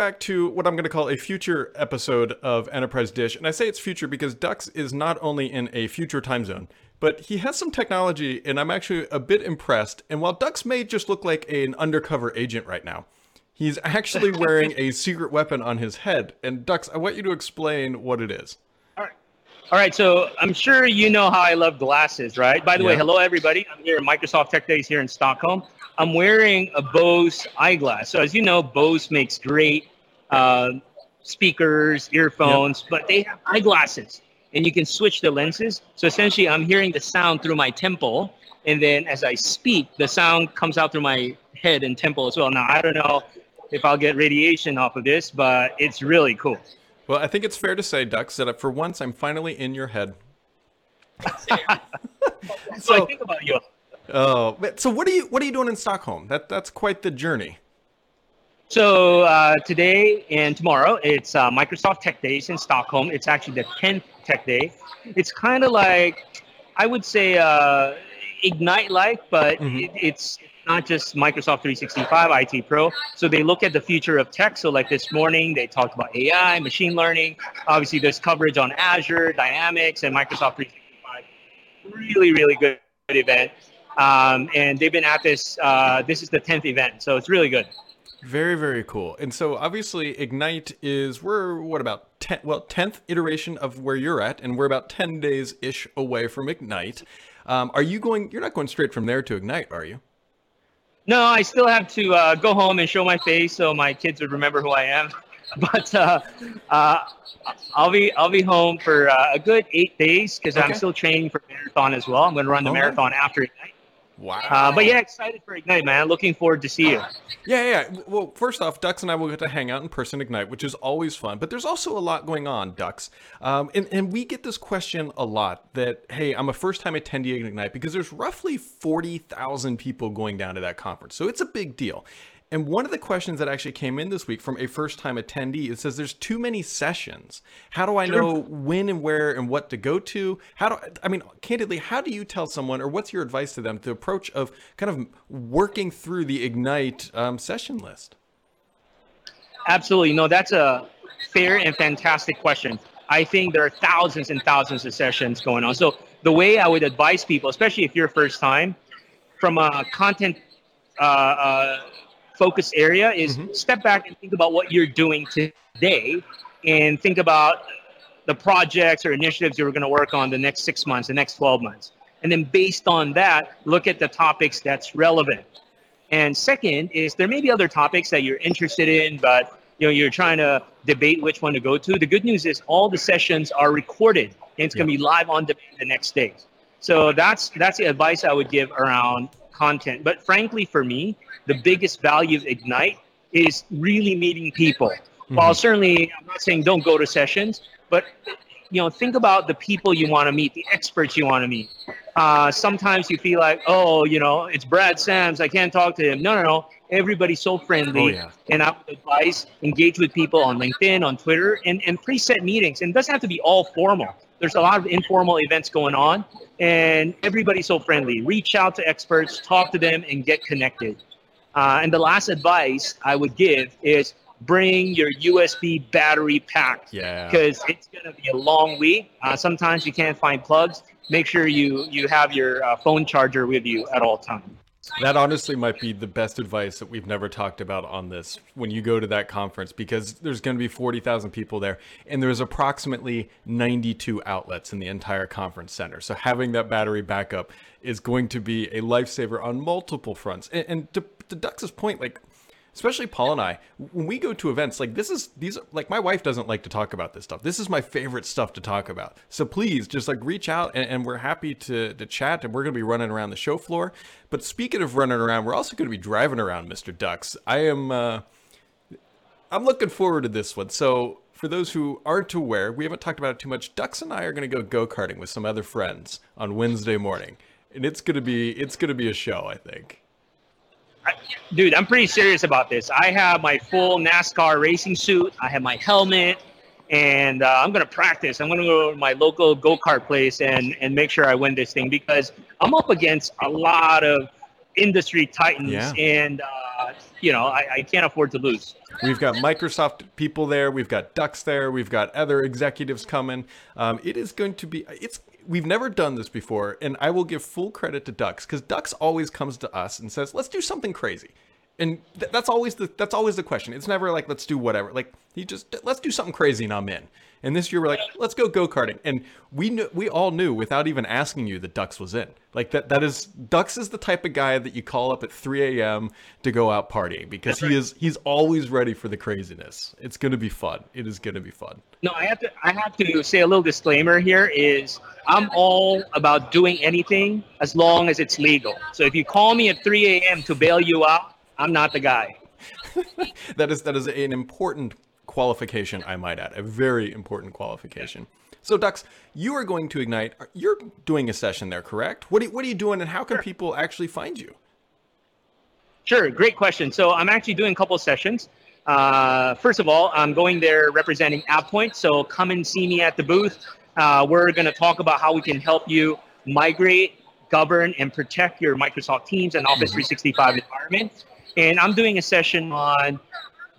everybody, and welcome back to what I'm going to call a future episode of Enterprise Dish. And I say it's future because Dux is not only in a future time zone, but he has some technology, and I'm actually a bit impressed. And while Dux may just look like an undercover agent right now, he's actually wearing a secret weapon on his head. And Dux, I want you to explain what it is. All right. So I'm sure you know how I love glasses, right? By the way, hello everybody. I'm here at Microsoft Tech Days here in Stockholm. I'm wearing a Bose eyeglass. So as you know, Bose makes great uh, speakers, earphones, but they have eyeglasses, and you can switch the lenses. So essentially, I'm hearing the sound through my temple, and then as I speak, the sound comes out through my head and temple as well. Now I don't know if I'll get radiation off of this, but it's really cool. Well, I think it's fair to say, Dux, that for once I'm finally in your head. So I think about you. Oh, but- so what are you what are you doing in Stockholm? That that's quite the journey. So uh, today and tomorrow, it's uh, Microsoft Tech Days in Stockholm. It's actually the 10th Tech Day. It's kind of like, I would say, uh, Ignite like, but Mhm. it, it's not just Microsoft 365 IT Pro. So they look at the future of tech. So like this morning, they talked about AI, machine learning. Obviously, there's coverage on Azure, Dynamics, and Microsoft 365. Really, really good event. Um, and they've been at this. Uh, this is the 10th event, so it's really good. Very, very cool. And so obviously Ignite is we're what about ten well, tenth iteration of where you're at, and we're about ten days ish away from Ignite. Um, are you going you're not going straight from there to Ignite, are you? No, I still have to uh, go home and show my face so my kids would remember who I am. But uh, uh, I'll be I'll be home for uh, a good eight days because Okay. I'm still training for marathon as well. I'm going to run the marathon after Ignite. Wow. Uh, but yeah, excited for Ignite, man. Looking forward to see you. Yeah, yeah. Well, first off, Dux and I will get to hang out in person Ignite, which is always fun. But there's also a lot going on, Dux. Um, and, and we get this question a lot that, hey, I'm a first time attendee at Ignite because there's roughly 40,000 people going down to that conference. So it's a big deal. And one of the questions that actually came in this week from a first time attendee, it says there's too many sessions. How do I know when and where and what to go to? How do I mean, candidly, how do you tell someone or what's your advice to them the approach of kind of working through the Ignite um, session list? Absolutely. No, that's a fair and fantastic question. I think there are thousands and thousands of sessions going on. So the way I would advise people, especially if you're first time, from a content uh, uh, focus area, is mm-hmm. step back and think about what you're doing today, and think about the projects or initiatives you're going to work on the next six months, the next 12 months, and then based on that, look at the topics that's relevant. And second is there may be other topics that you're interested in, but you know you're trying to debate which one to go to. The good news is all the sessions are recorded and it's going to be live on demand the next day. So that's that's the advice I would give around content. But frankly, for me, the biggest value of Ignite is really meeting people. While certainly I'm not saying don't go to sessions, but you know think about the people you want to meet, the experts you want to meet. Uh, sometimes you feel like, oh, you know, it's Brad Sams. I can't talk to him. No, no, no. Everybody's so friendly. Oh, yeah. And I would advise engage with people on LinkedIn, on Twitter, and, and preset meetings. And it doesn't have to be all formal. There's a lot of informal events going on, and everybody's so friendly. Reach out to experts, talk to them, and get connected. Uh, and the last advice I would give is bring your USB battery pack Yeah. because it's going to be a long week. Uh, sometimes you can't find plugs. Make sure you you have your uh, phone charger with you at all times. That honestly might be the best advice that we've never talked about on this when you go to that conference because there's going to be 40,000 people there and there's approximately 92 outlets in the entire conference center. So having that battery backup is going to be a lifesaver on multiple fronts. And, and to, to Dux's point, like, especially Paul and I, when we go to events like this is these are like my wife doesn't like to talk about this stuff. This is my favorite stuff to talk about. So please just like reach out and, and we're happy to to chat and we're gonna be running around the show floor. But speaking of running around, we're also gonna be driving around, Mr. Dux. I am uh I'm looking forward to this one. So for those who aren't aware, we haven't talked about it too much. Dux and I are going to go go karting with some other friends on Wednesday morning, and it's gonna be it's gonna be a show. I think. I, dude, I'm pretty serious about this. I have my full NASCAR racing suit. I have my helmet, and uh, I'm gonna practice. I'm gonna go to my local go kart place and and make sure I win this thing because I'm up against a lot of industry titans Yeah. and uh, you know, I, I can't afford to lose. We've got Microsoft people there. We've got Dux there. We've got other executives coming. Um, it is going to be. It's. We've never done this before, and I will give full credit to Dux because Dux always comes to us and says, "Let's do something crazy." and th- that's always the that's always the question. It's never like let's do whatever. Like he just let's do something crazy and I'm in. And this year we're like let's go go karting, and we knew we all knew without even asking you that Dux was in. Like that that is Dux is the type of guy that you call up at 3 a.m. to go out partying because he is he's always ready for the craziness. It's gonna be fun. It is gonna be fun. No, I have to I have to say a little disclaimer here is I'm all about doing anything as long as it's legal. So if you call me at 3 a.m. to bail you out, I'm not the guy. that is that is an important qualification, I might add, a very important qualification. So, Dux, you are going to ignite. You're doing a session there, correct? What are, what are you doing, and how can people actually find you? Sure, great question. So, I'm actually doing a couple of sessions. Uh, first of all, I'm going there representing AvePoint. So, come and see me at the booth. Uh, we're going to talk about how we can help you migrate, govern, and protect your Microsoft Teams and Office mm-hmm. 365 environment. And I'm doing a session on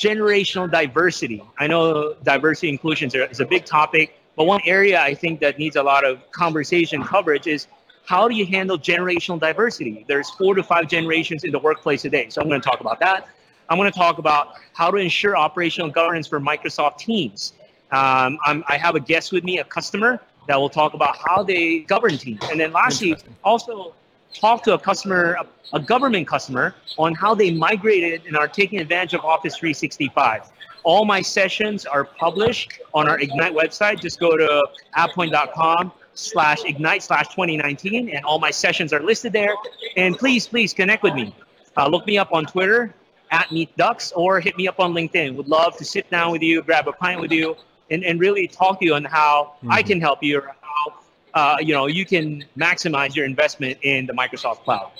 generational diversity. I know diversity inclusion is a big topic, but one area I think that needs a lot of conversation coverage is how do you handle generational diversity? There's four to five generations in the workplace today. So I'm going to talk about that. I'm going to talk about how to ensure operational governance for Microsoft Teams. Um, i have a guest with me, a customer, that will talk about how they govern teams. And then lastly, also talk to a customer, a government customer, on how they migrated and are taking advantage of Office 365. All my sessions are published on our Ignite website. Just go to avepoint.com slash ignite slash 2019 and all my sessions are listed there. And please, please connect with me. Uh, look me up on Twitter at Meet Dux or hit me up on LinkedIn. Would love to sit down with you, grab a pint with you, and, and really talk to you on how mm-hmm. I can help you or uh, you know, you can maximize your investment in the Microsoft cloud.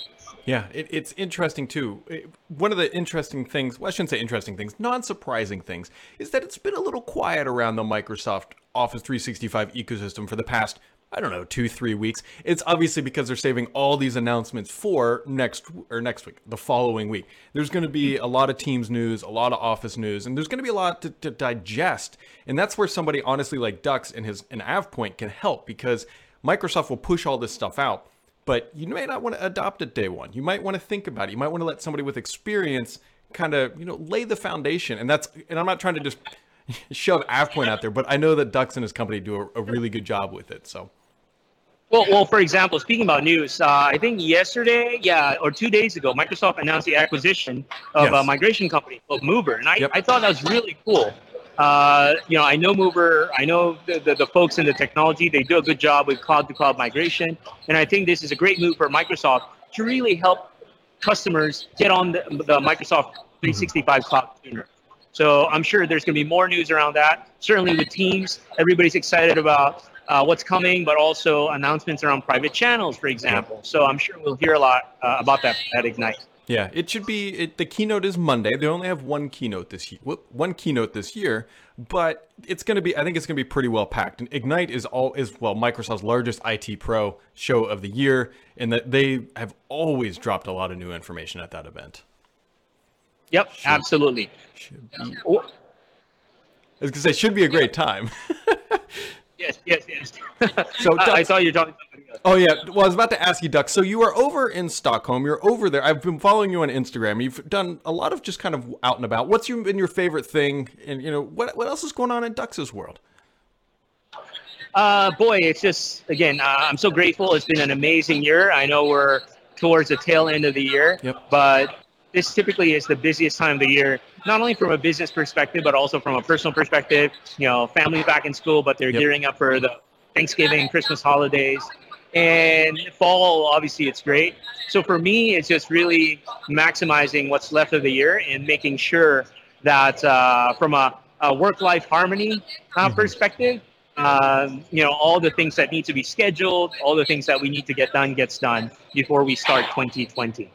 Yeah, it, it's interesting too. one of the interesting things, well, I shouldn't say interesting things, non surprising things, is that it's been a little quiet around the Microsoft Office 365 ecosystem for the past, I don't know, two, three weeks. It's obviously because they're saving all these announcements for next or next week, the following week. There's going to be a lot of Teams news, a lot of Office news, and there's going to be a lot to, to digest. And that's where somebody honestly like Dux and his and AvePoint can help because Microsoft will push all this stuff out, but you may not want to adopt it day one. You might want to think about it. You might want to let somebody with experience kind of, you know, lay the foundation. And that's, and I'm not trying to just shove AvePoint out there, but I know that Dux and his company do a, a really good job with it. So. Well, well, for example, speaking about news, uh, I think yesterday, yeah, or two days ago, Microsoft announced the acquisition of yes. a migration company called Mover, and I, yep. I thought that was really cool. Uh, you know, I know Mover, I know the, the, the, folks in the technology, they do a good job with cloud to cloud migration. And I think this is a great move for Microsoft to really help customers get on the, the Microsoft 365 cloud sooner. So I'm sure there's going to be more news around that. Certainly with Teams, everybody's excited about uh, what's coming, but also announcements around private channels, for example. So I'm sure we'll hear a lot uh, about that at Ignite. Yeah, it should be. It, the keynote is Monday. They only have one keynote this year. One keynote this year, but it's going to be. I think it's going to be pretty well packed. And Ignite is all is well Microsoft's largest IT Pro show of the year, and that they have always dropped a lot of new information at that event. Yep, should, absolutely. Should be, I was going to say should be a great time. yes, yes, yes. so I, I thought you were talking Oh yeah. Well, I was about to ask you, Duck. So you are over in Stockholm. You're over there. I've been following you on Instagram. You've done a lot of just kind of out and about. What's your, been your favorite thing? And you know, what what else is going on in Dux's world? Uh, boy, it's just again, uh, I'm so grateful. It's been an amazing year. I know we're towards the tail end of the year, yep. but this typically is the busiest time of the year, not only from a business perspective, but also from a personal perspective. You know, families back in school, but they're yep. gearing up for the Thanksgiving, Christmas holidays. And fall, obviously, it's great. So for me, it's just really maximizing what's left of the year and making sure that uh, from a, a work-life harmony uh, mm-hmm. perspective, um, you know, all the things that need to be scheduled, all the things that we need to get done gets done before we start 2020.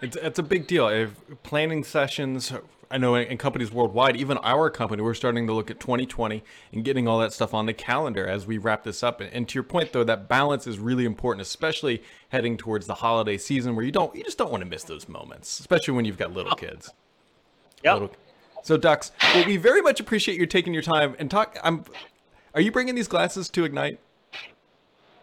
It's, it's a big deal. If planning sessions I know in companies worldwide, even our company, we're starting to look at 2020 and getting all that stuff on the calendar as we wrap this up. And to your point, though, that balance is really important, especially heading towards the holiday season, where you don't, you just don't want to miss those moments, especially when you've got little kids. Yeah. Little, so, Dux, well, we very much appreciate you taking your time and talk. I'm. Are you bringing these glasses to Ignite?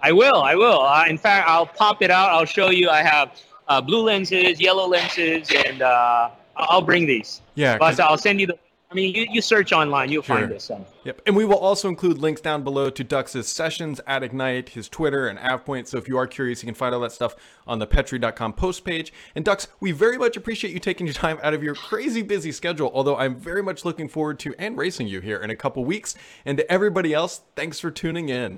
I will. I will. Uh, in fact, I'll pop it out. I'll show you. I have uh, blue lenses, yellow lenses, and uh, I'll bring these. Yeah. But I'll send you the. I mean, you, you search online, you'll Sure. find this. So. Yep. And we will also include links down below to Dux's sessions at Ignite, his Twitter and AvePoint. So if you are curious, you can find all that stuff on the Petri.com post page. And Dux, we very much appreciate you taking your time out of your crazy busy schedule, although I'm very much looking forward to and racing you here in a couple weeks. And to everybody else, thanks for tuning in.